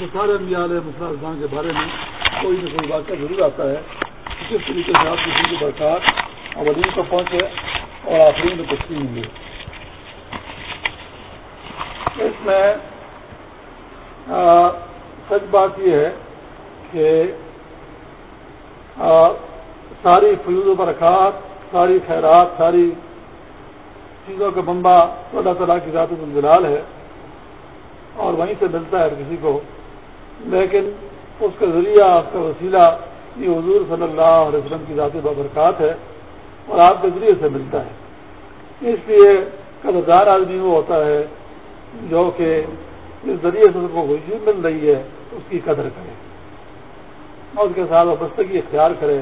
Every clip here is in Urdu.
تو سارے انبیاء علیہ مسلم کے بارے میں کوئی نہ کوئی واقعہ ضرور آتا ہے۔ کس طریقے سے آپ کسی کی برکات اولین کو پہنچے اور آخری میں کچھ نہیں ہوئے۔ اس میں سچ بات یہ ہے کہ ساری فیوز و برکات، ساری خیرات، ساری چیزوں کا بمبا اللہ تعالیٰ کی ذات الجلال ہے اور وہیں سے ملتا ہے ہر کسی کو۔ لیکن اس کا ذریعہ، اس کا وسیلہ یہ حضور صلی اللہ علیہ وسلم کی ذاتی بابرکات ہے اور آپ کے ذریعے سے ملتا ہے۔ اس لیے قدردار آدمی وہ ہوتا ہے جو کہ جس ذریعے سے کو خوشی مل رہی ہے، اس کی قدر کرے۔ اور اس کے ساتھ وابستگی اختیار کرے۔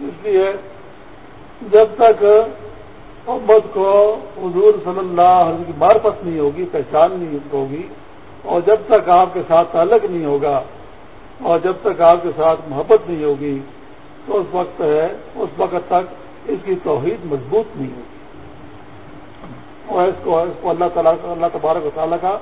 اس لیے جب تک امت کو حضور صلی اللہ علیہ وسلم کی مارفت نہیں ہوگی، پہچان نہیں ہوگی اور جب تک آپ کے ساتھ تعلق نہیں ہوگا اور جب تک آپ کے ساتھ محبت نہیں ہوگی، تو اس وقت ہے، اس وقت تک اس کی توحید مضبوط نہیں ہوگی۔ اور اس کو اس کو اللہ تعالیٰ، اللہ تبارک و تعالیٰ کا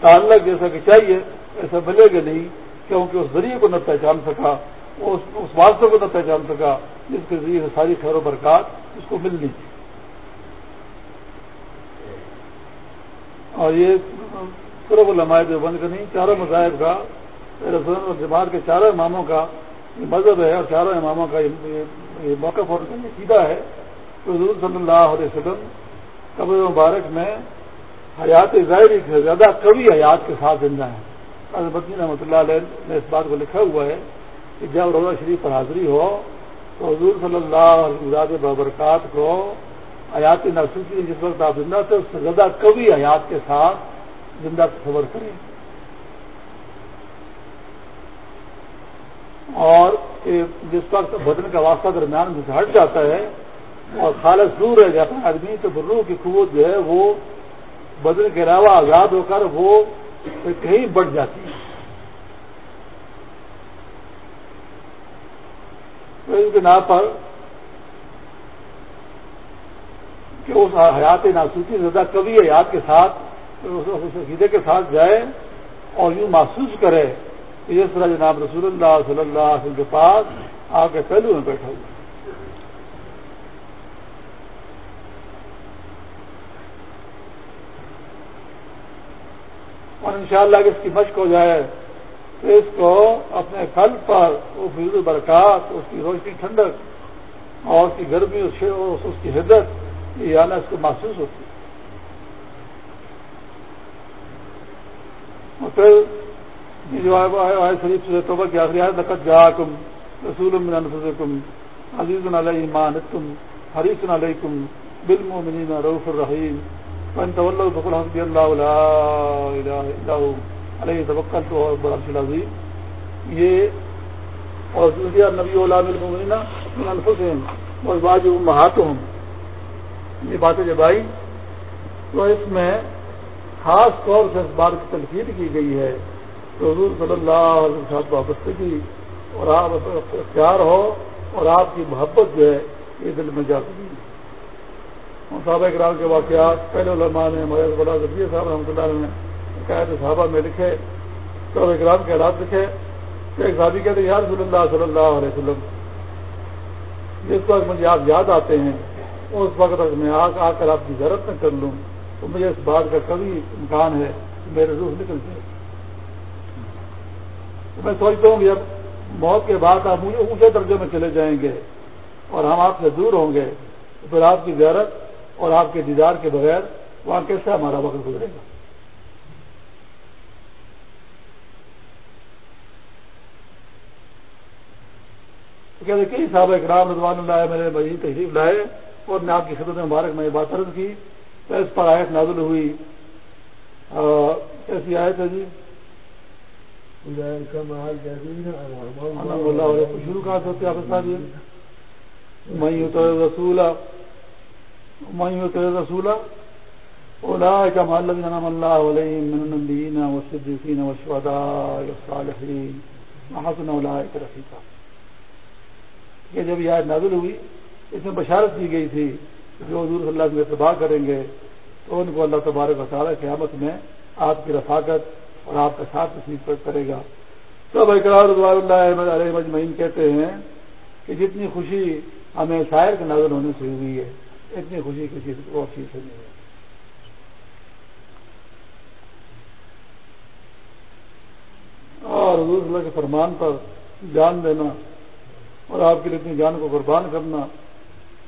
تعلق جیسا کہ چاہیے، ایسا ملے گا نہیں، کیونکہ اس ذریعے کو نہ پہچان سکا، اس واسطے کو نہ پہچان سکا، جس کے ذریعے ساری خیر و برکات اس کو ملنی تھی۔ اور یہ صرف علماء جو بند کا نہیں چاروں مذاہب کا اور جماعت کے چاروں اماموں کا، یہ مذہب ہے اور چاروں اماموں کا یہ موقف اور سیدھا ہے تو حضور صلی اللہ علیہ وسلم قبر مبارک میں حیات ظاہری سے زیادہ کبھی حیات کے ساتھ زندہ ہیں۔ بدین رحمۃ اللہ علیہ نے اس بات کو لکھا ہوا ہے کہ جب روزہ شریف پر حاضری ہو تو حضور صلی اللہ علیہ بابرکات کو حیات ناسوسی جس وقت آپ زندہ تھے، اس سے زیادہ کبھی حیات کے ساتھ زندہ تصور کریں اور جس وقت بدن کا واسطہ درمیان میں سے ہٹ جاتا ہے اور خالص دور رہ جاتا ہے آدمی، تو برو کی قوت جو ہے وہ بدن کے علاوہ آزاد ہو کر وہ کہیں بڑھ جاتی ہے۔ تو اس بنا پر کہ اس حیات ناسوسی زیادہ کبھی حیات کے ساتھ اس عقیدے کے ساتھ جائے اور یوں محسوس کرے کہ جس طرح جناب رسول اللہ صلی اللہ علیہ وسلم کے پاس آ کے پہلو میں بیٹھا ہوا اور انشاءاللہ اگر اس کی مشق ہو جائے تو اس کو اپنے پھل پر وہ فضول برکات، اس کی روشنی ٹھنڈک اور اس کی گرمی، اس کی حدت، یہ آنا اس کو محسوس ہوتی ہے۔ اور پھر جو آئے شریف سے توبہ کی آخری آئے نقد جا کم رسول من انفسکم عزیز علیہ مان تم حریص علیکم بالمؤمنین روف الرحیم من تولوا فقل حسبي الله لا اله الا هو علیہ توکل تو اور بڑا العظیم۔ یہ اور نبی علام المؤمنین من انفسهم وازواج امهاتهم یہ باتیں جب آئی تو اس میں خاص طور سے اس بات کی تنقید کی گئی ہے تو حضور صلی اللہ علیہ وسلم وابستگی اور آپ اختیار ہو اور آپ کی محبت جو ہے یہ دل میں جاتی ہے۔ صحابہ اکرام کے واقعات، پہلے علماء نے محض بلا ذبیہ صاحب رحمۃ اللہ نے قید صحابہ میں لکھے، صحابہ اکرام کے حالات لکھے کہ ایک صحابی کہتے ہیں، یا رسول اللہ صلی اللہ علیہ وسلم، جس وقت مجھے آپ یاد آتے ہیں، اس وقت تک میں آ کر آپ کی ضرورت نہ کر لوں۔ تو مجھے اس بات کا کبھی امکان ہے کہ میرے روح نکل جائے۔ تو میں سوچتا ہوں کہ جب موت کے بعد آپ مجھے اونچے درجے میں چلے جائیں گے اور ہم آپ سے دور ہوں گے، تو پھر آپ کی زیارت اور آپ کے دیدار کے بغیر وہاں کیسے ہمارا وقت گزرے گا؟ کہتے کئی صاحب اکرام رضوان اللہ میرے مزید تشریف لائے اور نے آپ کی خدمت مبارک میں یہ بات عرض کی تو اس پر آیت نازل ہوئی۔ کیسی آیت ہے جی؟ شروع کہاں سے ہوتے آپ میں تو رسول رسولہ أولئك مع الذين أنعم الله عليهم من النبيين والصديقين والشهداء والصالحين وحسن أولئك رفيقا کہ جب یہ آیت نازل ہوئی اس میں بشارت دی گئی تھی جو حضور صلی اللہ علیہ وسلم اتباع کریں گے، تو ان کو اللہ تبارک و تعالیٰ قیامت میں آپ کی رفاقت اور آپ کا ساتھ نصیب کرے گا۔ سب اقرار اللہ علیہ مجمعین کہتے ہیں کہ جتنی خوشی ہمیں شاعر کے نظر ہونے سے ہوئی ہے، اتنی خوشی کسی اور چیز سے نہیں ہے اور حضور صلی اللہ کے فرمان پر جان دینا اور آپ کے لیے اپنی جان کو قربان کرنا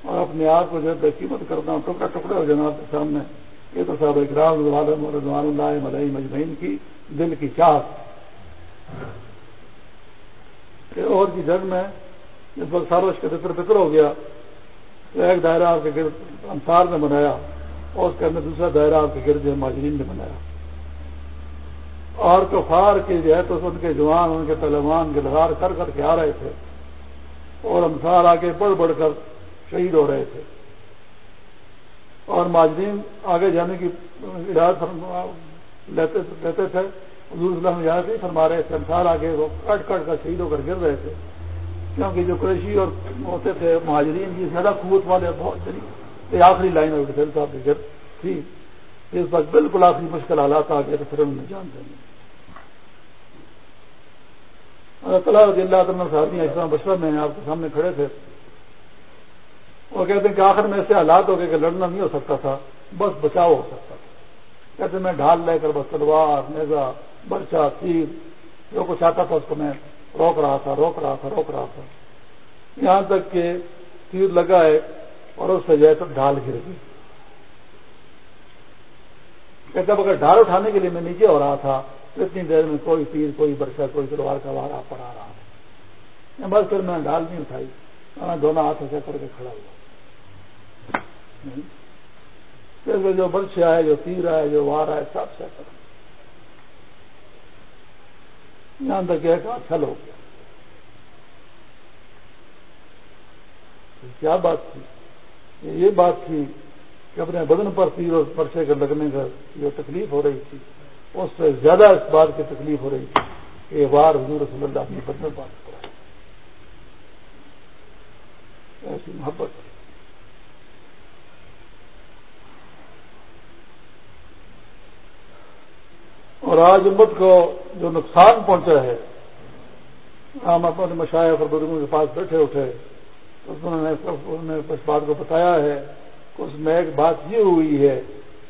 اور اپنے آپ کو جو ہے قیمت کرنا ٹکڑا ٹکڑا ہو جانا آپ کے سامنے، یہ تو صاحب اکرام رضوان اللہ ملئی مجمعین کی دل کی چاہت۔ اور کی جنگ میں جس وقت سالوش کا فطر فطر ہو گیا، تو ایک دائرہ آپ کے گرد انصار نے بنایا اور اس کے اندر دوسرا دائرہ آپ کے گرد جو ماجرین نے بنایا۔ اور کفار کے جو ہے تو ان کے جوان، ان کے طالبان کے لگار کر کر کے آ رہے تھے اور انصار آگے بڑھ بڑھ کر شہید ہو رہے تھے۔ اور ماجرین آگے جانے کی اجازت لیتے تھے۔ حضور صلی اللہ علیہ اجازت نہیں فرما رہے تھے۔ انصار آگے وہ کٹ کٹ کر شہید ہو کر گر رہے تھے۔ کیونکہ جو قریشی اور ہوتے تھے، مہاجرین کی زیادہ قوت والے بہت یعنی یہ آخری لائن ہے۔ ڈیفینس صاحب کی گر تھی۔ اس وقت بالکل آخری مشکل حالات آ گئے تو پھر انہوں نے جان دیں اللہ تعالیٰ رضی اللہ تعالیٰ صاحب اسلام بشرہ میں آپ کے سامنے کھڑے تھے۔ وہ کہتے ہیں کہ آخر میں ایسے حالات ہو گئے کہ لڑنا نہیں ہو سکتا تھا، بس بچاؤ ہو سکتا تھا۔ کہتے میں ڈھال لے کر بس تلوار نیزا برچا، تیر، جو کچھ آتا تھا اس کو میں روک رہا تھا، روک رہا تھا، روک رہا تھا۔ یہاں تک کہ تیر لگا ہے اور اس سے جائے تو ڈھال گر گئی۔ کہتا اگر ڈھال اٹھانے کے لیے میں نیچے ہو رہا تھا، تو اتنی دیر میں کوئی تیر، کوئی برسا کوئی تلوار کا وار آپ پر آ رہا تھا بس پھر میں ڈھال نہیں اٹھائی، میں دونوں ہاتھوں سے کر کے کھڑا ہوا۔ پھر جو برش آئے، جو تیر آئے، جو وار آئے، سب سے کر یہاں تک ایک اچھا ہو گیا۔ کیا بات تھی؟ یہ بات تھی کہ اپنے بدن پر تیر اور پرچے کے لگنے کا جو تکلیف ہو رہی تھی، اس سے زیادہ اس بات کی تکلیف ہو رہی تھی کہ یہ بار حضور رسول اللہ اپنی بدن بات کر ایسی محبت اور آج امت کو جو نقصان پہنچا ہے ہم اپنے مشاعر اور بزرگوں کے پاس بیٹھے اٹھے انہوں نے اس بات کو بتایا ہے کہ اس میں ایک بات یہ ہوئی ہے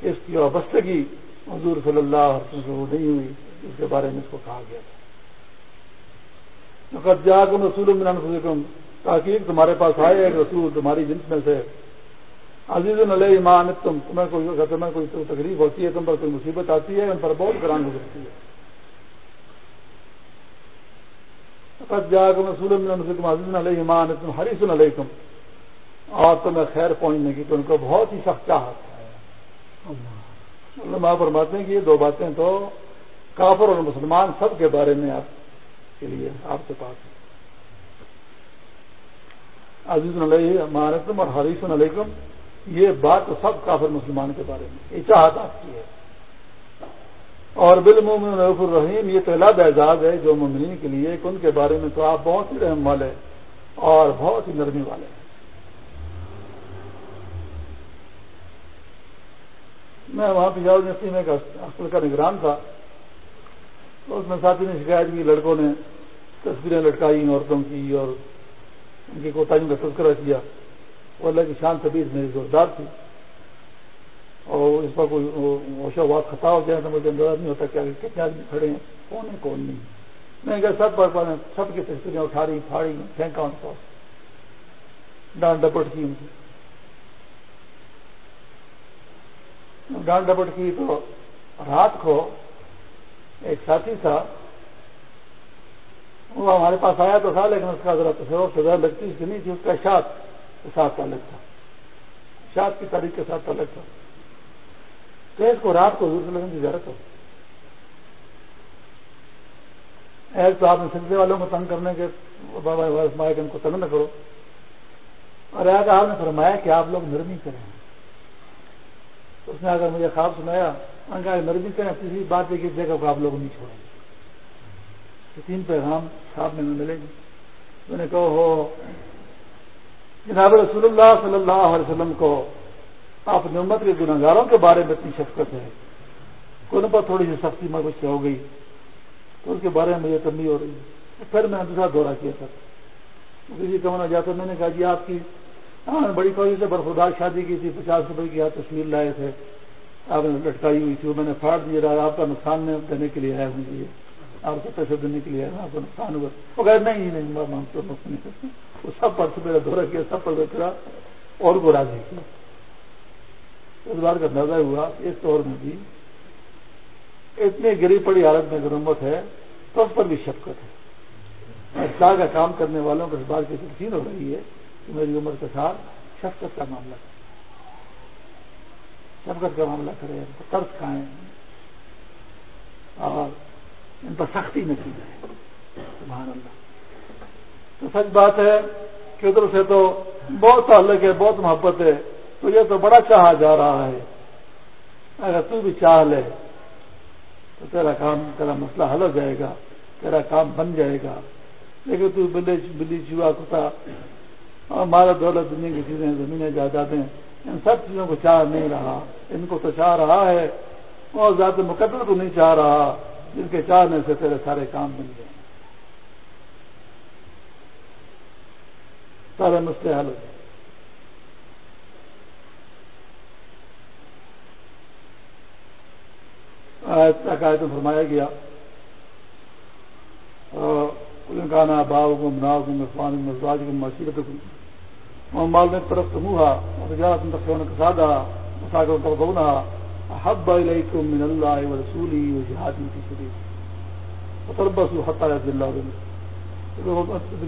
کہ اس کی وابستگی حضور صلی اللہ علیہ وسلم نہیں ہوئی، اس کے بارے میں اس کو کہا گیا۔ تھا جا کم رسول من تاکہ تمہارے پاس آئے ایک رسول تمہاری جنس میں سے عزیز علیہ ایمان، تم، تمہیں کوئی تمہیں کوئی تکلیف ہوتی ہے، تم پر کوئی مصیبت آتی ہے، ان پر بہت گران گزرتی ہے۔ جا کم رسول من عزیز علیہ ایمان، تم حریص علیکم۔ اور تمہیں خیر پہنچنے کی تو ان کو بہت ہی سخت چاہت ہے۔ ماں فرماتے ہیں کہ یہ دو باتیں تو کافر اور مسلمان سب کے بارے میں آپ کے لیے، آپ سے پاس ہے عزیز علیہ مہارتم اور حریث علیکم۔ یہ بات تو سب کافر مسلمان کے بارے میں، یہ چاہت آپ کی ہے۔ اور بالمومن رف الرحیم، یہ پہلا اعزاز ہے جو ممنین کے لیے کہ ان کے بارے میں تو آپ بہت ہی رحم والے اور بہت ہی نرمی والے ہیں۔ میں وہاں پہ یونیورسٹی میں ہاسپٹل کا نگران تھا۔ تو اس میں ساتھی نے شکایت کی، لڑکوں نے تصویریں لٹکائی عورتوں کی اور ان کی کوتاہیوں کا تذکرہ کیا۔ وہ اللہ کی شان طبیعت میری زوردار تھی۔ اور اس پر کوئی ہوشا ہوا خطا ہو جائے تو مجھے اندازہ نہیں ہوتا کہ کتنے آدمی کھڑے ہیں، کون ہے، کون نہیں۔ میں کہ سب پر سب کی تصویریں اٹھا رہی، پھاڑی، پھینکا ان کو۔ ڈانٹ ڈپٹ کی ان کی۔ ڈانٹ ڈپٹ کی تو رات کو ایک ساتھی تھا، وہ ہمارے پاس آیا تو تھا، لیکن اس کا ذرا تصور سزا لگتی اس کی نہیں تھی، اس کا شاد کے ساتھ تعلق تھا۔ شاد کی تاریخ کے ساتھ تعلق تھا۔ تو اس کو رات کو حضور لگنے کی زیارت ہو۔ ایک تو آپ نے سلسلے والوں کو تنگ کرنے کے بابا ان کو تنگ نہ کرو۔ اور ایک آپ نے فرمایا کہ آپ لوگ نرمی کریں اس نے اگر مجھے خواب سنایا نرمی کریں کسی بات کی جگہ کو آپ لوگ نہیں چھوڑیں گے۔ تین پیغام خواب میں ملے گی۔ میں نے کہا ہو جناب رسول اللہ صلی اللہ علیہ وسلم کو اپنی امت کے گناگاروں کے بارے میں اتنی شفقت ہے ان پر تھوڑی سی سختی مجھ سے ہو گئی تو اس کے بارے میں مجھے کمی ہو رہی ہے۔ پھر میں نے دوسرا دورہ کیا تھا۔ کسی کمانا جاتا، میں نے کہا جی آپ کی ہاں بڑی کوشش سے برفدار شادی کی تھی، پچاس روپئے کی آپ تصویر لائے تھے۔ آپ نے لٹکائی ہوئی تھی، وہ میں نے پھاڑ دیا رہا، آپ کا نقصان دینے کے لیے آیا ہوں۔ یہ آپ کو پیسے دینے کے لیے آیا، آپ کو نقصان ہوا۔ وہ کہ نہیں نہیں ہم نہیں کرتے وہ سب پر سے میرا دورہ کیا، سب پر کرا اور کو راضی کیا۔ اس بار کا اندازہ ہوا، اس طور میں بھی۔ اتنی گری پڑی حالت میں ضرورت ہے، تو اس پر بھی شفقت ہے۔ اصلاح کا کام کرنے والوں کو اس بار کی تقسیم ہو رہی ہے کہ میری عمر کے ساتھ شفقت کا معاملہ کرے شفقت کا معاملہ کرے ان کو ترس کھائیں۔ اور ان پر سختی نہ کی جائے سبحان اللہ۔ تو سچ بات ہے کہ ادھر سے تو بہت تعلق ہے، بہت محبت ہے، تو یہ تو بڑا چاہا جا رہا ہے۔ اگر تو بھی چاہ لے، تو تیرا کام، تیرا مسئلہ حل ہو جائے گا، تیرا کام بن جائے گا۔ لیکن تو بلی بلی چوہا کتا اور مارا دولت دنیا کی چیزیں، زمینیں، جائیدادیں، ان سب چیزوں کو چاہ نہیں رہا۔ ان کو تو چاہ رہا ہے اور زیادہ مقدر کو نہیں چاہ رہا، جن کے چاہنے سے تیرے سارے کام بن جائیں۔ سارے مسئلے حل ہو جائیں عقائد فرمایا گیا کانا باؤ گم ناؤ گم عفان مزاج گم مشیرت گم مال نے طرف سموہا تجارت تقریباً کسادہ مساگر تربونا حب علیکم من اللہ و رسولی و جہاد کی شریف تربس حتی عبد اللہ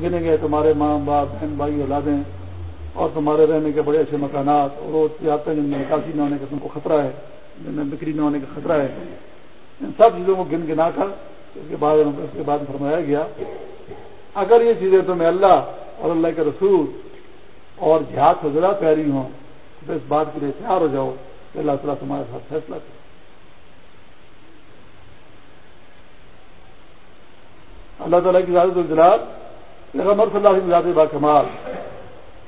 گنے گئے، تمہارے ماں، باپ، بہن، بھائی، اولادیں اور تمہارے رہنے کے بڑے اچھے مکانات اور وہ آتے ہیں جن میں نکاسی نہ ہونے کا تم کو خطرہ ہے، جن میں بکری نہ ہونے کا خطرہ ہے، ان سب چیزوں کو گن گنا کر اس کے بعد اس کے بعد فرمایا گیا، اگر یہ چیزیں تمہیں اللہ اور اللہ کے رسول اور جہاد سے ذرا پیاری ہوں، تو اس بات کے لیے تیار ہو جاؤ کہ اللہ تعالیٰ تمہارے ساتھ فیصلہ کرے۔ اللہ تعالیٰ کی زیادہ الجلال پیغمبر صلی اللہ علیہ زیادہ با کمال۔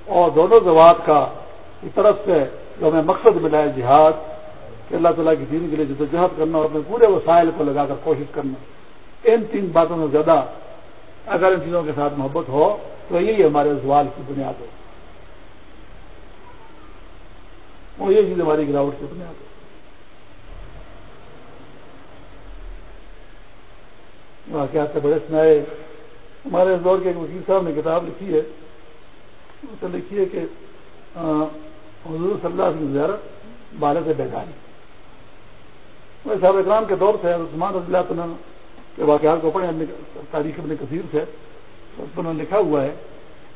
اور دونوں زوات کا کی طرف سے جو ہمیں مقصد ملا ہے جہاد، کہ اللہ تعالیٰ کی دین کے لیے جدوجہد کرنا اور اپنے پورے وسائل کو لگا کر کوشش کرنا۔ ان تین باتوں میں زیادہ اگر ان چیزوں کے ساتھ محبت ہو، تو یہی ہمارے زوال کی بنیاد ہو یہ چیز ہماری گراوٹ کی بنیاد ہو واقعات سے بڑے سنائے۔ ہمارے اس دور کے ایک وکیل صاحب نے کتاب لکھی ہے۔ اس نے لکھی ہے کہ حضور صلی اللہ علیہ زیارت بالت بیگاری صاحب اکرام کے دور سے عثمان رضی اللہ عنہ کے واقعات کو پڑھے تاریخ ابن کثیر سے۔ اس پر لکھا ہوا ہے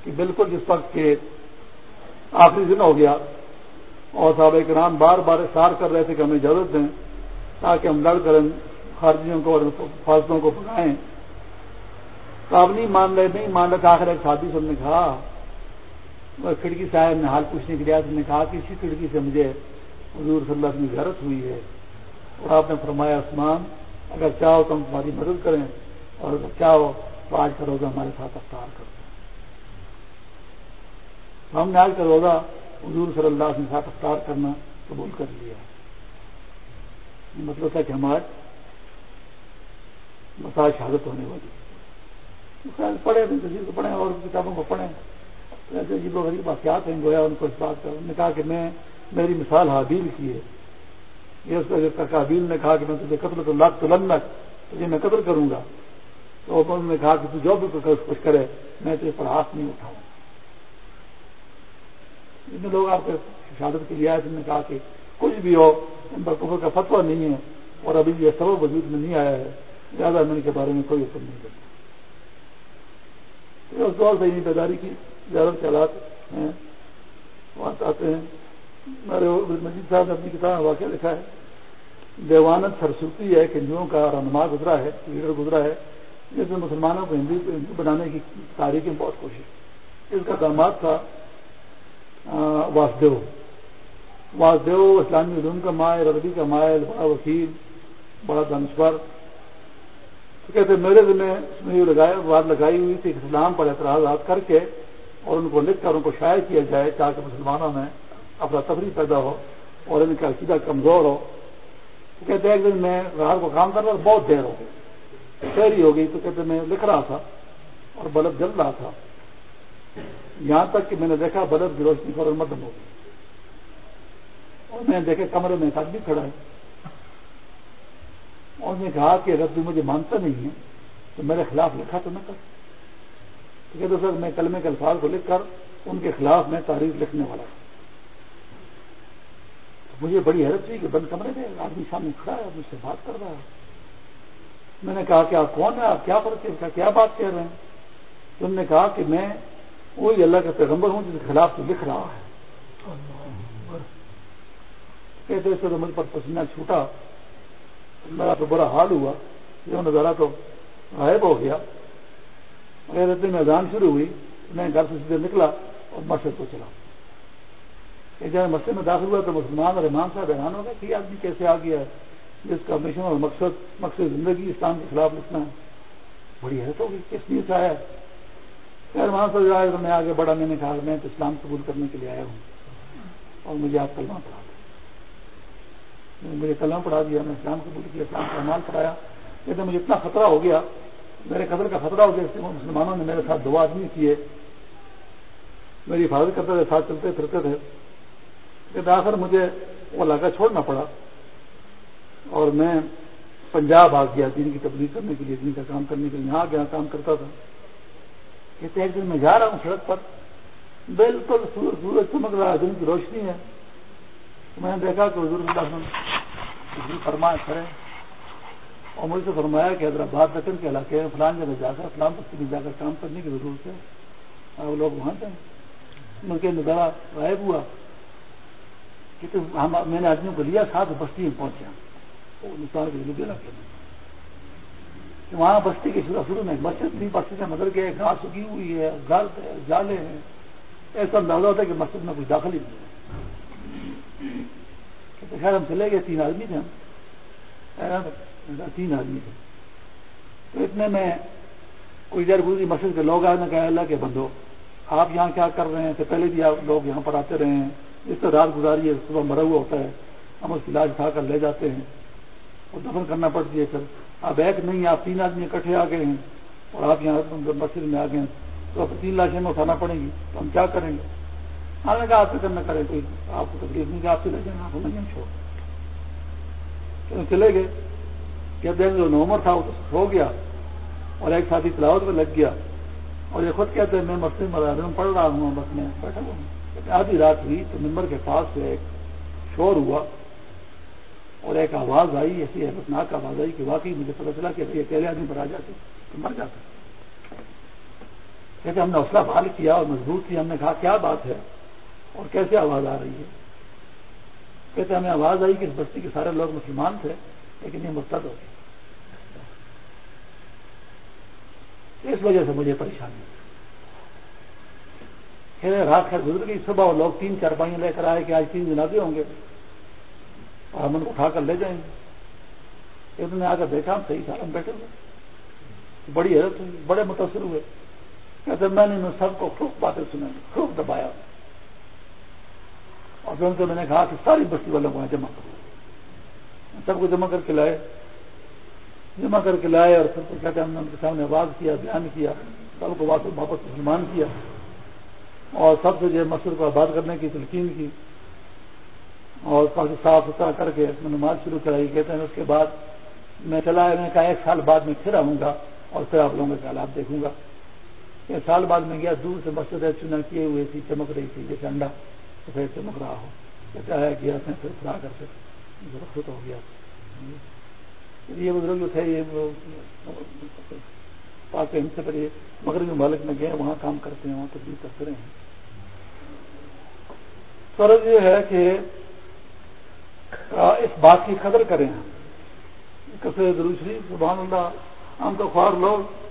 کہ بالکل جس وقت کے آخری دن ہو گیا اور صاحب کرام بار بار اشار کر رہے تھے کہ ہمیں اجازت دیں تاکہ ہم لڑ کر خارجیوں کو اور فاصلوں کو پکائیں تو آپ نہیں مان رہے نہیں مان رہے آخر ایک ساتھی سے نے کہا کھڑکی صاحب نے حال پوچھنے کے لیے نے کہا کہ اسی کھڑکی سے مجھے حضور صلی اللہ کی غیرت ہوئی ہے۔ اور آپ نے فرمایا، عثمان، اگر چاہو تو ہم تمہاری مدد کریں، اور اگر چاہو تو آج کا روزہ ہمارے ساتھ افطار کر ہم نے آج کا روزہ حضور صلی اللہ کے ساتھ افطار کرنا قبول کر لیا۔ مطلب تھا کہ ہم آج مساج شہادت ہونے والی۔ پڑھے کو پڑھیں اور کتابوں کو پڑھیں۔ ایسے عجیب و غریب واقعات ہیں، گویا ان کو اس بات کا انہوں نے کہا کہ میں میری مثال حابیل کی ہے۔ یہ کابیل نے کہا کہ میں تجھے قتل تو لاکھ تو لنک تجھے میں قتل کروں گا۔ تو انہوں نے کہا کہ تو جو بھی کچھ کرے، میں تجھے پر ہاتھ نہیں اٹھاؤں۔ جتنے لوگ آپ کے شہادت کے لیے آئے نے کہا کہ کچھ بھی ہو، ان پر کفر کا فتوا نہیں ہے اور ابھی یہ سبب وجود میں نہیں آیا ہے۔ زیادہ میں ان کے بارے میں کوئی حکم نہیں کرتا۔ اس دور سے بیداری کی، زیادہ کے حالات ہیں۔ وہاں آتے ہیں۔ میرے مجید صاحب نے اپنی کتاب میں واقعہ لکھا ہے۔ دیوانت سرسوتی ہے، کنجوؤں کا رہنما گزرا ہے، لیڈر گزرا ہے۔ جس میں مسلمانوں کو ہندو ہندو بنانے کی تاریخ میں بہت کوشش اس کا داماد تھا واسدیو۔ واسدیو اسلامی علوم کا مائل، عربی کا مائل، بڑا وکیل، بڑا دنسور تو کہتے میرے دن بات لگائی ہوئی تھی اسلام پر اعتراضات کر کے اور ان کو لکھ کر ان کو شائع کیا جائے تاکہ مسلمانوں میں اپنا تفریح پیدا ہو اور ان کا عقیدہ کمزور ہو۔ تو کہتے ایک دن میں رات کو کام کر رہا بہت دیر ہو گئی۔ شہری ہو گئی تو کہتے میں لکھ رہا تھا اور بلب جل رہا تھا۔ یہاں تک کہ میں نے دیکھا بلب کی روشنی فوراً مدم ہو گئی۔ اور میں نے دیکھا کمرے میں ایک آدمی کھڑا ہے۔ اور نے کہا کہ اگر تو مجھے مانتا نہیں ہے تو میرے خلاف لکھا تو نہ کر۔ تو کہتے سر میں کلمے کے الفاظ کو لکھ کر ان کے خلاف میں تاریخ لکھنے والا ہوں۔ مجھے بڑی حیرت تھی کہ بند کمرے میں آدمی سامنے کھڑا ہے مجھ سے بات کر رہا ہے۔ میں نے کہا کہ آپ کون ہیں؟ آپ کیا فرق ہے کیا بات کہہ رہے ہیں؟ انہوں نے کہا کہ میں وہی اللہ کا پیغمبر ہوں جس کے خلاف تو لکھ رہا ہے۔ کہتے تو مجھ پر پسینہ چھوٹا میرا تو برا حال ہوا یہ نظارہ تو غائب ہو گیا۔ اگر اتنے میں اذان شروع ہوئی، میں گھر سے سیدھے نکلا اور مسجد کو چلا۔ جب مسجد میں داخل ہوا تو مسلمان اور امام صاحب حیران ہو گئے کہ آدمی کیسے آ گیا ہے؟ جس کا مشن اور مقصد مقصد زندگی، اسلام کے خلاف لکھنا ہے۔ بڑی حیرت ہوگی، کس لیے سے آیا خیر وہاں سے آئے تو میں آگے بڑھا، میں نے کہا، میں تو اسلام قبول کرنے کے لیے آیا ہوں اور مجھے آپ کلمہ پڑھا دیا مجھے کلمہ پڑھا دیا، میں اسلام قبول کیا، اسلام کا مال پڑھایا۔ کہتے مجھے اتنا خطرہ ہو گیا، میرے قدر کا خطرہ ہو گیا مسلمانوں نے میرے ساتھ دو آدمی کیے۔ میری حفاظت کرتے تھے، ساتھ چلتے پھرتے تھے۔ کہ آخر مجھے وہ علاقہ چھوڑنا پڑا۔ اور میں پنجاب آ گیا، دین کی تبلیغ کرنے کے لیے، دین کا کام کرنے کے لیے۔ یہاں گیا، کام کرتا تھا۔ کہتے ایک دن میں جا رہا ہوں سڑک پر۔ بالکل سورج چمک رہا ہے، دن کی روشنی ہے۔ میں نے دیکھا کہ حضور اللہ فرمایا کھڑے اور مجھ سے فرمایا کہ حیدرآباد دکن کے علاقے میں فلان جگہ جا کر، فلان بستی میں جا کر کام کرنے کی ضرورت ہے۔ وہ لوگ وہاں جائیں ان کے نظارہ غائب ہوا۔ کہ میں نے آدمیوں کو لیا، ساتھ بستی میں پہنچا وہاں بستی کے شروع شروع میں مسجد تھی۔ مسجد میں مدر گئے گھاس اگی ہوئی ہے گرد جالے ہیں۔ ایسا اندازہ ہوتا ہے کہ مسجد میں کچھ داخل ہی نہیں ہے۔ خیر ہم چلے گئے، تین آدمی تھے ہم۔ تین آدمی تھے۔ تو اتنے میں کوئی دیر گزری مسجد کے لوگ آئے کہا، اللہ کے بندو، آپ یہاں کیا کر رہے ہیں؟ کہ پہلے بھی آپ لوگ یہاں پر آتے رہے ہیں۔ اس طرح رات گزاری ہے، صبح مرا ہوا ہوتا ہے۔ ہم اس علاج اٹھا کر لے جاتے ہیں۔ اور دفن کرنا پڑتی ہے پھر۔ اب ایک نہیں، آپ تین آدمی اکٹھے آ گئے ہیں۔ اور آپ یہاں مسجد میں آ گئے ہیں۔ تو اب تین لاشیں میں اٹھانا پڑیں گی۔ تو ہم کیا کریں گے؟ آنے کا آپ فکر نہ کریں کوئی آپ کو تکلیف نہیں کہ آپ سے جائیں، آپ نہیں ہم چھوڑ چلے گئے۔ کہتے ہیں جو نومر تھا، وہ تو ہو گیا۔ اور ایک ساتھی تلاوت میں لگ گیا۔ اور یہ خود کہتے ہیں، میں مسجد میں پڑھ رہا ہوں، بس میں بیٹھا ہوں۔ آدھی رات ہوئی، تو ممبر کے پاس سے ایک شور ہوا۔ اور ایک آواز آئی، ایسی حیرتناک آواز آئی کہ واقعی مجھے پتا چلا کہ اکیلے آدمی پر آ جاتے تو مر جاتا کہتے ہم نے حوصلہ بحال کیا اور مضبوط کیا، ہم نے کہا، کیا بات ہے؟ اور کیسے آواز آ رہی ہے؟ کہتے ہمیں آواز آئی کہ اس بستی کے سارے لوگ مسلمان تھے، لیکن یہ مرتد ہو گئے۔ اس وجہ سے مجھے پریشانی رات خیر گزر گئی۔ صبح اور لوگ تین چار پائیں لے کر آئے کہ آج تین جنازے ہوں گے۔ اور ہم ان کو اٹھا کر لے جائیں۔ گے ایک نے آ کر دیکھا، ہم صحیح سال ہم بیٹھے ہوئے۔ بڑی حیرت ہوئی، بڑے متاثر ہوئے۔ کہتے میں نے سب کو خوب باتیں سنیں خوب دبایا۔ اور پھر ان سے میں نے کہا کہ ساری بستی والوں کو جمع کرو۔ سب کو جمع کر کے لائے۔ جمع کر کے لائے اور سب کو کہتے ہم نے ان کے سامنے آواز کیا، بیان کیا، سب کو واپس واپس مسلمان کیا۔ اور سب سے جو ہے مسجد کو آباد کرنے کی، تلقین کی۔ اور کافی صاف ستھرا کر کے نماز شروع کرائی۔ کہتے ہیں اس کے بعد میں چلا میں کہا ایک سال بعد میں پھر آؤں گا اور پھر آپ لوگوں کے حالات دیکھوں گا۔ ایک سال بعد میں گیا، دور سے مسجد ہے چنا کیے ہوئے تھی چمک رہی تھی، جیسے انڈا۔ سفید چمک رہا ہو۔ کہتے آیا گیا میں پھر پھرا کر کے رخصت ہو گیا۔ یہ بزرگ جو تھے، یہ پاک ہند سے پر یہ مغربی ممالک میں گئے، وہاں کام کرتے ہیں، وہاں تبدیل کرتے رہے ہیں۔ سرد یہ ہے کہ اس بات کی قدر کریں۔ ہم کسے دروشری سبحان اللہ، ہم تو خوار لوگ۔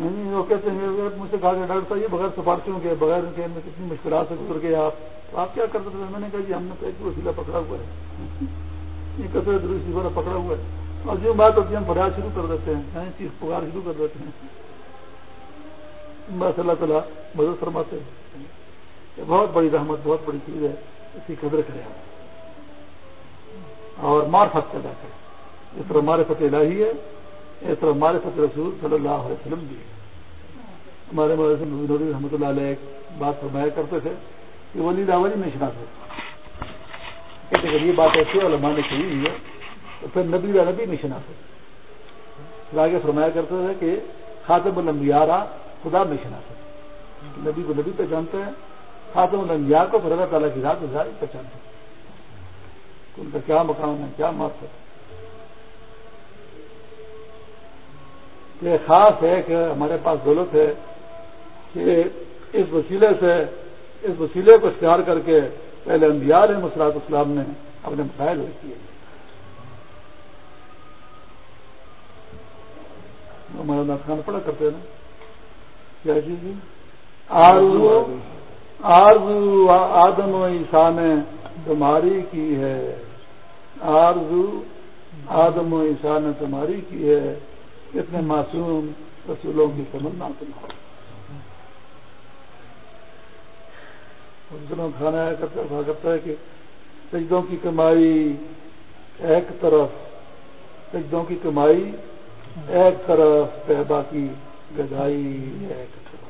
نہیں وہ کہتے ہیں مجھ سے کہا کہ ڈاکٹر صاحب، یہ بغیر سفارشوں کے، بغیر ان کے میں کتنی مشکلات سے گزر گئے آپ، تو آپ کیا کرتے تھے میں نے کہا جی ہم نے تو ایک وسیلہ پکڑا ہوا ہے۔ یہ کسے دروشری والا پکڑا ہوا ہے۔ اور جو بات ہوتی ہے، ہم فریاد شروع کر دیتے ہیں یعنی چیز پکار شروع کر دیتے ہیں۔ بس اللہ تعالیٰ مدد فرماتے ہیں۔ یہ بہت بڑی رحمت، بہت بڑی چیز ہے۔ اس کی قدر کریں اور مار پیدا کریں۔ جس طرح ہمارے فتح الہی ہے۔ اس طرح ہمارے فصل رسول صلی اللہ علیہ وسلم بھی ہمارے نوری رحمۃ اللہ علیہ بات فرمایا کرتے تھے کہ وہ نیلا ولی میں شناخت کہتے اگر یہ بات ایسی علماء نے کہی ہوئی ہے، تو پھر نبی لا نبی میں شناخت آگے فرمایا کرتے تھے کہ خاتم الانبیاء خدا میں شناخت نبی کو نبی پہچانتے ہیں، خاتم الانبیاء کو پھر اللہ تعالیٰ کی رات پہچانتے ہیں۔ ان کا کیا مقام ہے، کیا مقصد یہ خاص ہے کہ ہمارے پاس دولت ہے کہ اس وسیلے سے، اس وسیلے کو اختیار کر کے پہلے انبیاء علیہ مسلاط اسلام نے اپنے مسائل کیے۔ ہمارا خان پڑا کرتے ہیں نا؟ کیا چیز آرزو آرزو آدم و عیسا نے تمہاری کی ہے۔ آرزو، آدم و عیسا نے تمہاری کی ہے۔ کتنے معصوم رسولوں کی تمنا تمہاری کھانا کہا کرتا ہے کہ سجدوں کی کمائی ایک طرف سجدوں کی کمائی ایک طرف پیبا کی گدائی ایک طرف۔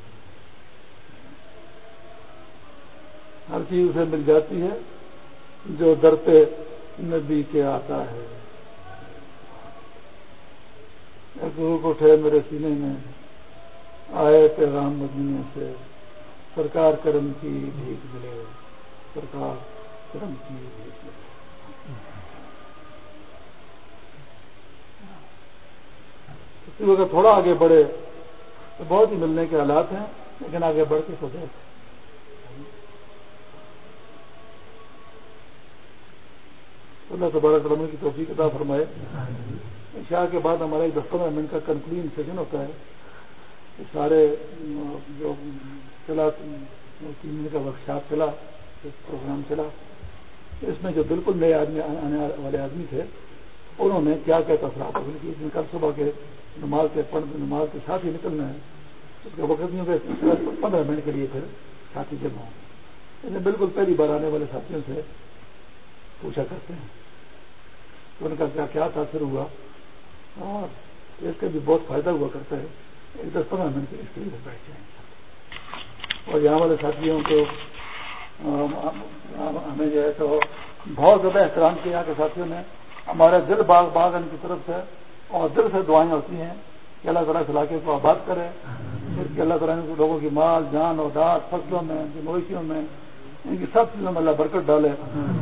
ہر چیز اسے مل جاتی ہے جو در پہ نبی کے آتا ہے ایک روح اٹھے میرے سینے میں، آئے پیغام مدینے سے، سرکار کرم کی بھیک ملے، سرکار کرم کی بھیک ملے۔ اگر تھوڑا آگے بڑھے، تو بہت ہی ملنے کے حالات ہیں، لیکن آگے بڑھ کے سوچے اللہ تبارک کرم کی توفیق عطا فرمائے۔ شاہ کے بعد ہمارا ایک دس پندرہ منٹ کا کنکلوژ سیشن ہوتا ہے۔ سارے، جو چلا، تین منٹ کا ورک شاپ چلا پروگرام چلا۔ اس میں جو بالکل نئے آدمی آنے والے آدمی تھے، انہوں نے کیا کیا تفرات حاصل کی۔ کل صبح کے نماز کے پڑھ، نماز کے ساتھ ہی نکلنا ہے۔ اس کا وقت نہیں ہوگا پندرہ منٹ کے لیے پھر ساتھی جمع ہوں۔ بالکل پہلی بار آنے والے ساتھیوں سے پوچھا کرتے ہیں۔ تو ان کا کیا کیا تاثر ہوا؟ اور اس کا بھی بہت فائدہ ہوا کرتا ہے۔ ایک دس پندرہ منٹ اس کے لیے بیٹھ جائیں۔ اور یہاں والے ساتھیوں کو ہمیں جو ہے تو بہت زیادہ احترام کیا یہاں کے ساتھیوں نے ہمارے دل باغ باغ ان کی طرف سے اور دل سے دعائیں ہوتی ہیں کہ اللہ تعالیٰ اس علاقے کو آباد کرے۔ کہ اللہ تعالیٰ لوگوں کی مال جان اور دانت فصلوں میں مویشیوں میں ان کی سب چیزوں میں اللہ برکت ڈالے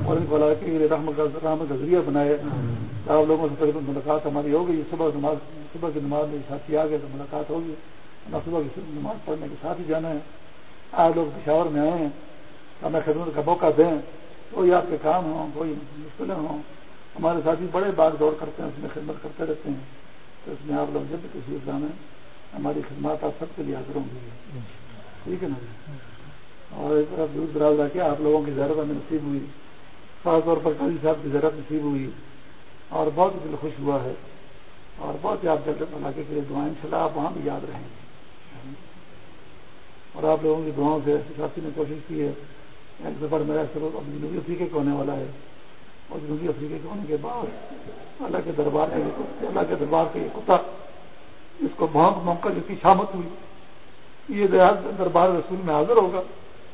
اور ان کو اللہ کے رحمت کا ذریعہ بنائے۔ آپ لوگوں سے تقریباً ملاقات ہماری ہوگی صبح نماز صبح کی نماز میں ساتھی آ گئے تو ملاقات ہوگی۔ صبح کی نماز پڑھنے کے ساتھ ہی جانا ہے۔ آپ لوگ پشاور میں آئے ہیں۔ ہمیں خدمت کا موقع دیں۔ کوئی آپ کے کام ہوں کوئی مشکلیں ہوں ہمارے ساتھی بڑے باغ دور کرتے ہیں اس میں خدمت کرتے رہتے ہیں۔ تو اس میں آپ لوگ جب بھی تشریف لائیں۔ ہماری خدمات آپ سب کے لیے حاضر ہوں گی۔ ٹھیک ہے نا جی؟ اور ایک طرف دور دراز رکھے آپ لوگوں کی زیارت ہمیں نصیب ہوئی۔ خاص طور پر قاضی صاحب کی زیارت نصیب ہوئی۔ اور بہت دل خوش ہوا ہے۔ اور بہت ہی آپ علاقے کے لیے دعائیں۔ چلا آپ وہاں بھی یاد رہیں گے۔ اور آپ لوگوں کی دعاؤں سے ساتھی نے کوشش کی ہے۔ ایک سفر میرا سب جنوبی افریقے کا ہونے والا ہے۔ اور جنوبی افریقے کے ہونے کے بعد اللہ کے دربار کے اللہ کے دربار کے کتا اس کو بہت موقع جو کی شامت ہوئی۔ یہ دربار رسول میں حاضر ہوگا۔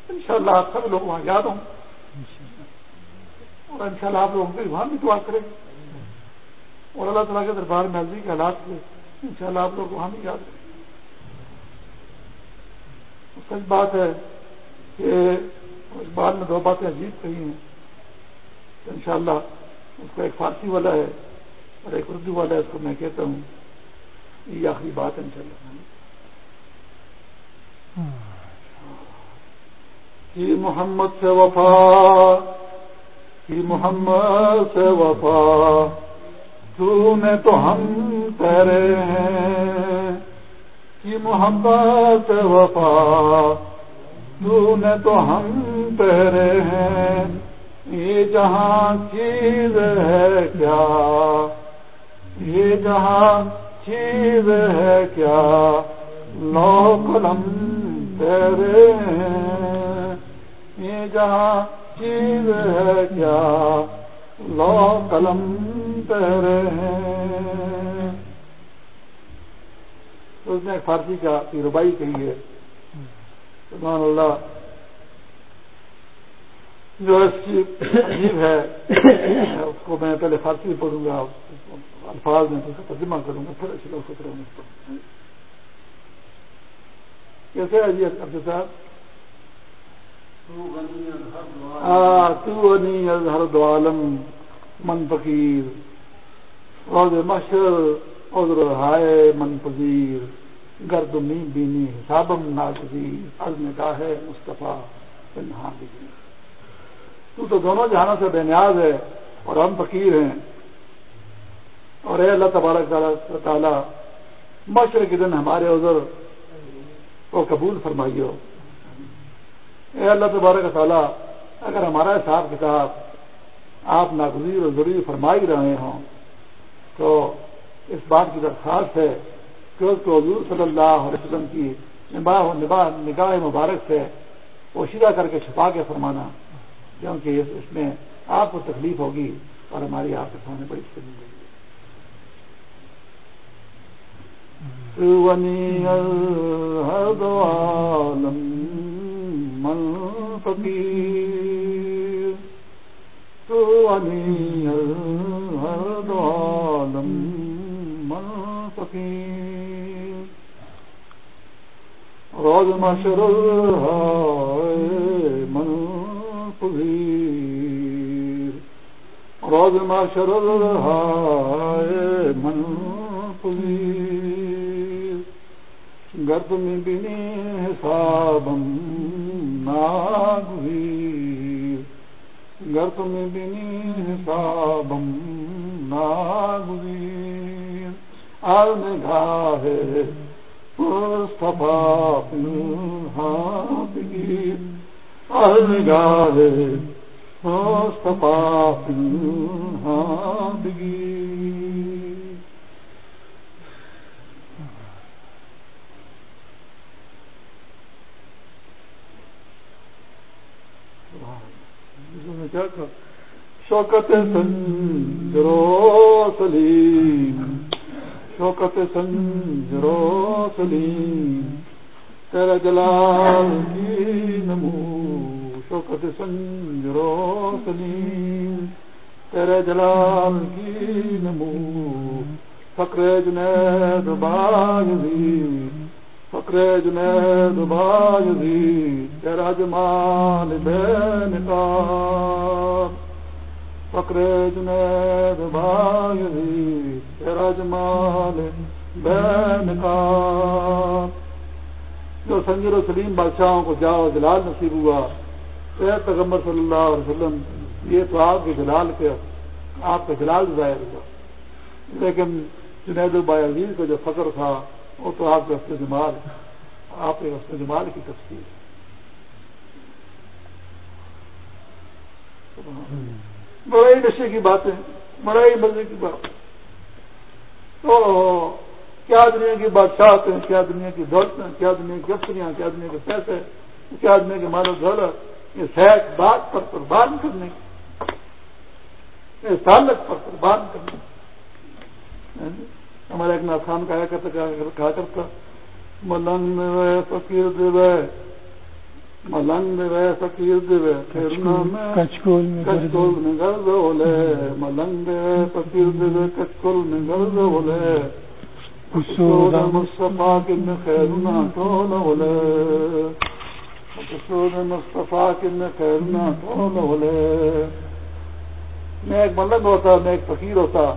ان شاء اللہ آپ سب لوگ وہاں یاد ہوں۔ اور ان شاء اللہ آپ لوگوں کے وہاں بھی دعا کریں۔ اور اللہ تعالیٰ کے دربار میں حاضری کے حالات سے ان شاء اللہ آپ لوگ وہاں بھی یاد کریں۔ سچ بات ہے کہ اس بات میں دو باتیں عجیب کہی ہیں۔ ان شاء اللہ اس کو ایک فارسی والا ہے اور ایک اردو والا ہے، اس کو میں کہتا ہوں۔ یہ آخری بات ہے ان شاء اللہ کی محمد سے وفا، کی محمد سے وفا تو نے تو ہم تیرے ہیں۔ کی محمد سے وفا تو نے تو ہم تیرے ہیں۔ یہ جہاں چیز ہے کیا؟ یہ جہاں چیز ہے کیا؟ لو قلم تیرے ہیں۔ یہ جہاں چیز ہے کیا؟ لو قلم تیرے ہیں۔ تو اس نے فارسی کا ربائی کہی ہے۔ سبحان اللہ۔ جو اس کی عجیب ہے، اس کو میں پہلے فارسی پڑھوں گا، الفاظ میں اس کا ترجمہ کروں گا، پھر اچھی لوگ کیسے ہے جی عبد صاحب تو ہر دو عالم من فقیر۔ روز مشر عذر ہائے من پذیر گرد می بینی حسابم ناگزیر عزم کا ہے مصطفیٰ پنہا تو تو دونوں جہانوں سے بے نیاز ہے اور ہم فقیر ہیں۔ اور اے اللہ تبارک تعالیٰ مشر کے دن ہمارے عذر کو قبول فرمائیو۔ اے اللہ تبارک تعالیٰ اگر ہمارا حساب کتاب آپ ناگزیر اور ضروری فرمائی رہے ہوں تو اس بات کی درخواست ہے کہ اس کو حضور صلی اللہ علیہ وسلم کی نباہ نگاہ مبارک سے پوشیدہ کر کے چھپا کے فرمانا کیونکہ اس میں آپ کو تکلیف ہوگی اور ہماری آپ کے سامنے بڑی کمی ہوگی من فقیر ہر عالم من فقیر روز مشر من پذیر روز مشر من پذیر گرد میں بنی حسابم ناگویر گر تم بنی حسابم ناگویر آل نگاہ مصطفیٰ پنہا بگیر آل نگاہ پنہا بگیر کیا کہا شوکت سنجرو سلیم، شوکت سنجرو سلیم تیرا جلال کی نمو، شوکت سنجرو سلیم، تیرے جلال کی نمو فکر جنید باغ فکر جنید باجی تیرا جمال بے نکاب فکر جنید باجی تیرا جمال بے جو سنجر و سلیم بادشاہوں کو جاؤ، جلال نصیب ہوا، اے پیغمبر صلی اللہ علیہ وسلم، یہ تو آپ کے جلال کے، آپ کا جلال ظاہر ہوا۔ لیکن جنید البا عزیز کا جو فخر تھا وہ تو آپ کے ہفتے جمال آپ کے ہفتے جمال کی تفصیل بڑا ہی نشے کی بات ہے بڑا ہی مزے کی بات تو کیا دنیا کی بادشاہ ہیں، کیا دنیا کی دولت ہیں، کیا دنیا کی افسریاں کیا دنیا کے پیسے کیا دنیا کے مالو دولت یہ سیک بات پر قربان کرنے کی۔ سالت پر قربان کرنے کی ہمارے ایک ناسان کہا کرتا کہا کرتا ملنگ میں فقیر دے ملنگ میں فقیر دے کچکول میں گرد بولے ملنگ فقیر دے کچکول میں گرد بولے مصطفیٰ کن خیرنا ٹول بولے مصطفیٰ کن خیرنا بولے میں ایک ملنگ ہوتا میں ایک فقیر ہوتا.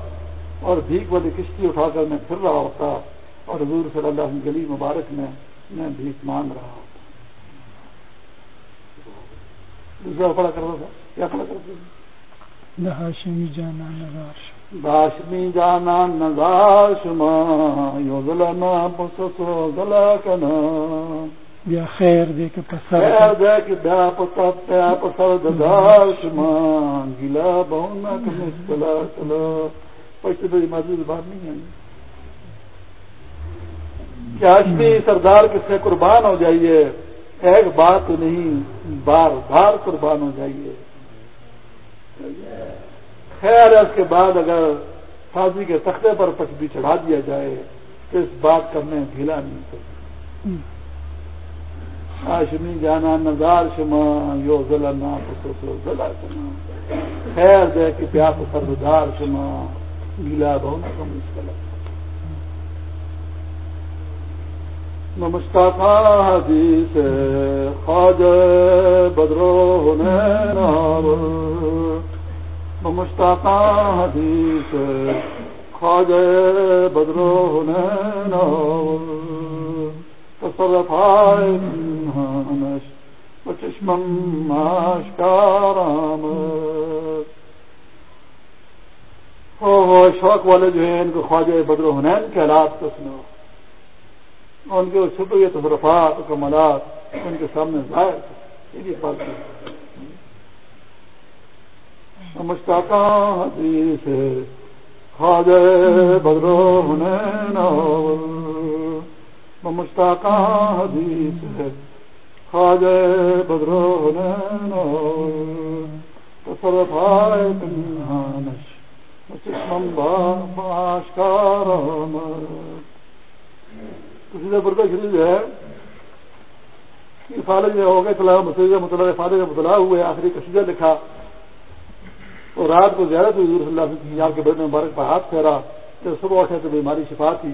اور بھیک والی کشتی اٹھا کر میں پھر رہا ہوتا اور حضور صلی اللہ علیہ گلی مبارک میں میں بھیک مانگ رہا ہوتا۔ دوسرا پڑا کرتا تھا کیا پڑا کرتا ہاشمی جانا نظار باشمی جانا نظار شما یو ظلم پسسو ظلا کنا بیا خیر دے کے پسر خیر دے کے بیا پسر بیا پسر ددار شما گلا بہنا کمس چلا چلا مادری زبان نہیں ہے کیا سردار کس سے قربان ہو جائیے، ایک بات نہیں، بار بار قربان ہو جائیے۔ خیر اس کے بعد اگر فاضی کے تختے پر پچبی چڑھا دیا جائے تو اس بات کرنے ڈھیلا نہیں کرتا آشمی جانا نظار شما یو ضلع نا ضلع شما خیر دے کہ پیاس سردار شما گیلا بہنا کم اس کا نمشتا حدیث خواج بدرو ہونے نمشتا حدیث خواج بدرو ہونے تصرف چشمن آشکارام شوق والے جو ہیں، ان کو خواجہ بدر حنین کے حالات کو سنو۔ ان کے چھپے ہوئے تصرفات کمالات ان کے سامنے ظاہر یہ بات مشتاقہ حدیث خواجہ بدر حنین مشتاقہ حدیث خواجہ بدر حنین تصرفائے تنہانش قصیدہ بردا شریف جو ہے فالج میں ہو گئے، صلاح مسئلہ مطلع فالج میں مطلع ہوئے، آخری قصیدہ لکھا۔ تو رات کو زیادہ تو حضور صلی اللہ علیہ وسلم کے بیٹے مبارک پر ہاتھ پھیرا۔ تو صبح اٹھے تو بیماری شفا تھی۔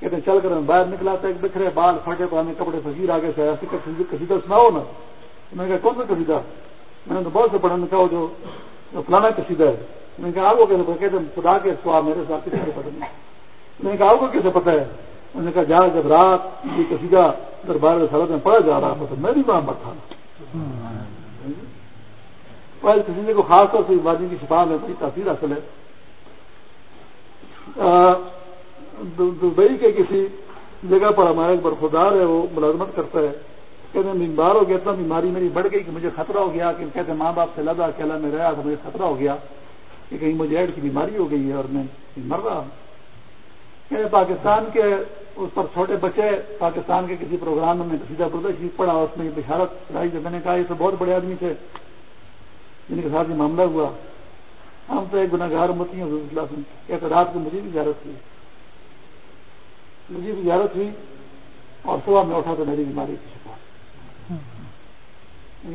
کہتے ہیں، چل کر میں باہر نکلا تو ایک بکھرے بال پھٹے تو ہمیں کپڑے فقیر آگے سے ایسے قصیدہ سناؤ نا۔ میں نے کہا، کون سا قصیدہ میں نے تو بہت سے پڑھا میں کہا جو فلانا قصیدہ ہے۔ میں نے کہا آپ کو کیسے پتا کہتے خدا کے سواب میرے ساتھ کسی کو پتہ نہیں۔ میں نے کہا، آپ کو کیسے پتا ہے؟ میں نے کہا، جہاں جب رات یہ کسیدہ دربار سڑک میں پڑا جا رہا تھا تو میں بھی وہاں پر تھا۔ کسی کو خاص طور سے وادی کی شفا میں بڑی تاثیر حاصل ہے۔ دبئی کے کسی جگہ پر ہمارا ایک برفدار ہے، وہ ملازمت کرتا ہے۔ کہتے ہیں بیمار ہو گیا، اتنا بیماری میری بڑھ گئی کہ مجھے خطرہ ہو گیا کہ کہتے ہیں، ماں باپ سے لگا اکیلا میں رہا تو مجھے خطرہ ہو گیا۔ کہ کہیں مجھے ایڈ کی بیماری ہو گئی ہے اور میں مر رہا ہوں۔ یعنی پاکستان کے اس پر چھوٹے بچے پاکستان کے کسی پروگرام میں سیدھا پردیش پڑھا، اس میں بشارت لائی جب میں نے کہا یہ تو بہت بڑے آدمی تھے، جن کے ساتھ یہ معاملہ ہوا۔ ہم تو ایک گناہ گار متی ہیں ایک رات کو مجھے بھی زیارت ہوئی۔ مجھے بھی زیارت ہوئی اور صبح میں اٹھا تو میری بیماری کی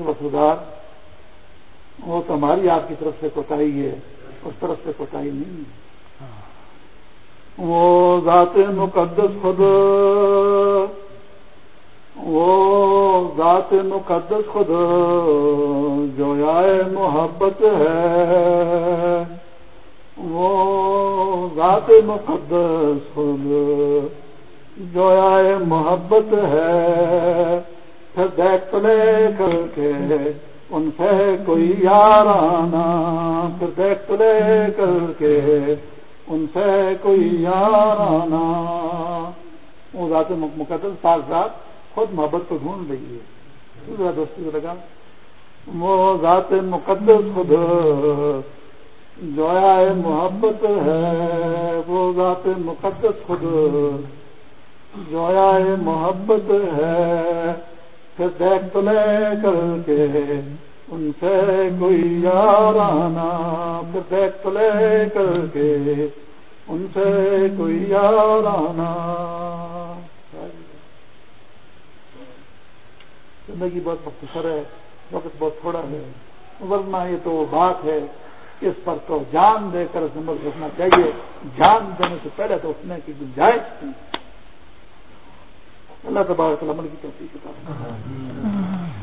وسودار وہ تو ہماری آپ کی طرف سے کوتاہی ہے۔ اس طرف سے کوتاہی نہیں ہاں۔ وہ ذات مقدس خود، وہ ذات مقدس خود جو آئے محبت ہے۔ وہ ذات مقدس خود جو آئے محبت ہے۔ پھر دیکھ لے کر کے ان سے کوئی یار آنا، پھر دیکھ لے کر کے ان سے کوئی یار آنا۔ وہ ذات مقدس پاک ذات خود محبت کو ڈھونڈ رہی ہے۔ دوسرا دوستی لگا، وہ ذات مقدس خود جو ہے محبت ہے، وہ ذات مقدس خود جو ہے محبت ہے۔ پھر دیکھ تو لے کر کے ان سے کوئی یار آنا پھر دیکھ تو لے کر کے ان سے کوئی یار آنا زندگی بہت مختصر ہے، وقت بہت تھوڑا ہے۔ ورنہ یہ تو بات ہے اس پر تو جان دے کر نمبر رکھنا چاہیے۔ جان دینے سے پہلے تو اٹھنے کی گنجائش اللہ تبارک عمل کی توفیق عطا فرمائے